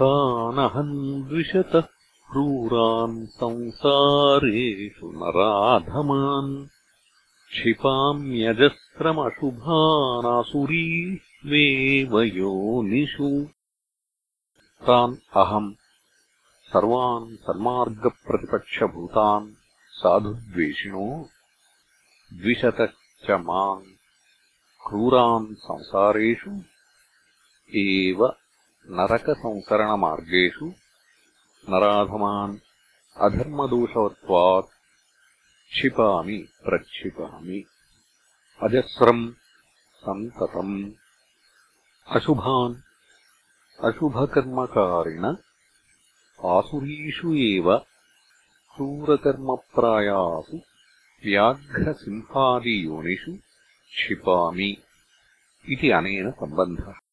तानहम् द्विषतः क्रूरान् संसारेषु नराधमान् क्षिपाम्यजस्रमशुभानासुरीष्वेव योनिषु तान् अहम् सर्वान् सन्मार्गप्रतिपक्षभूतान् साधुद्वेषिणो द्विषतश्च माम् क्रूरान् संसारेषु एव नरकसंसरणमार्गेषु नराधमान् अधर्मदोषवत्वात् क्षिपामि प्रक्षिपामि। अजस्रम् सन्ततम्। अशुभान् अशुभकर्मकारिण आसुरीषु एव क्रूरकर्मप्रायासु व्याघ्रसिंहादियोनिषु क्षिपामि इति अनेन सम्बन्धः